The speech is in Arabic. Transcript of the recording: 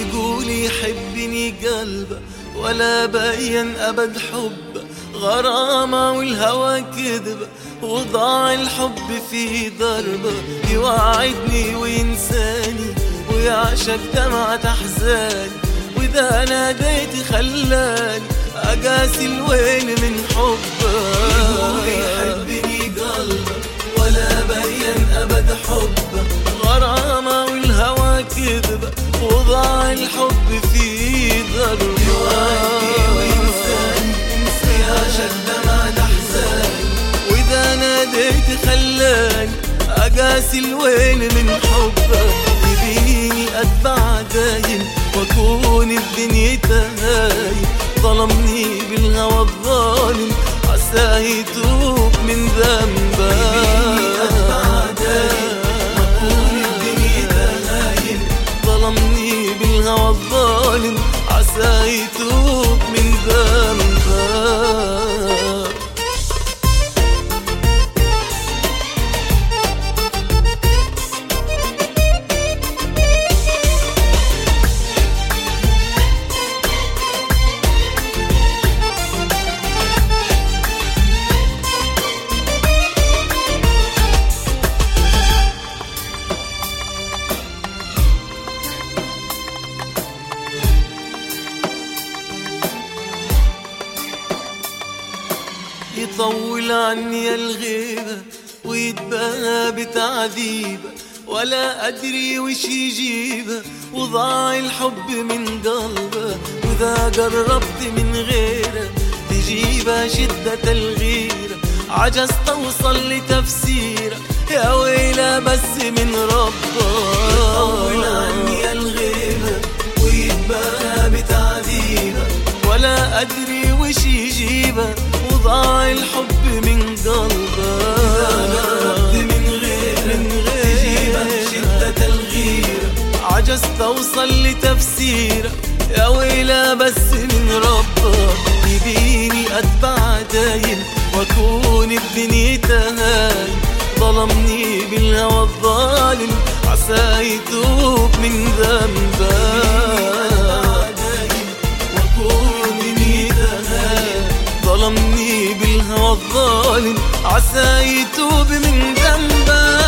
يقول يحبني قلبه ولا بين أبد حبه غرامة والهوى كذبة وضاع الحب في ضربة يوعدني وينساني ويعشق دمعة أحزاني وإذا ناديت خلاني أقاسي الوين من حبه أقاسي الوين من حبه يبيني أتبع دايم وأكون الدنيا تهايم ظلمني بالهوى الظالم عساه يتوب من بالهوى الظالم يتوب من ذنبه يطول عني الغيبة ويتباهى بتعذيبة ولا أدري وش يجيبه. وضاع الحب من قلبه وإذا قربت من غيره تجيبه شدة الغيرة. عجزت أوصل لتفسيره يا ويلا بس من ربه. يطول عني الغيبة ويتباهى بتعذيبه ولا أدري وش يجيبه. وضاع الحب من قربت من غير من غير شدة الغيرة. عجزت أوصل لتفسيره. يا ويلا بس من ربه. يبيني أتبع دايم وأكون الدنيا تهايم ظلمني بالهوى الظالم. عسى يتوب من ذنبه ظالم عسى يتوب من ذنبه.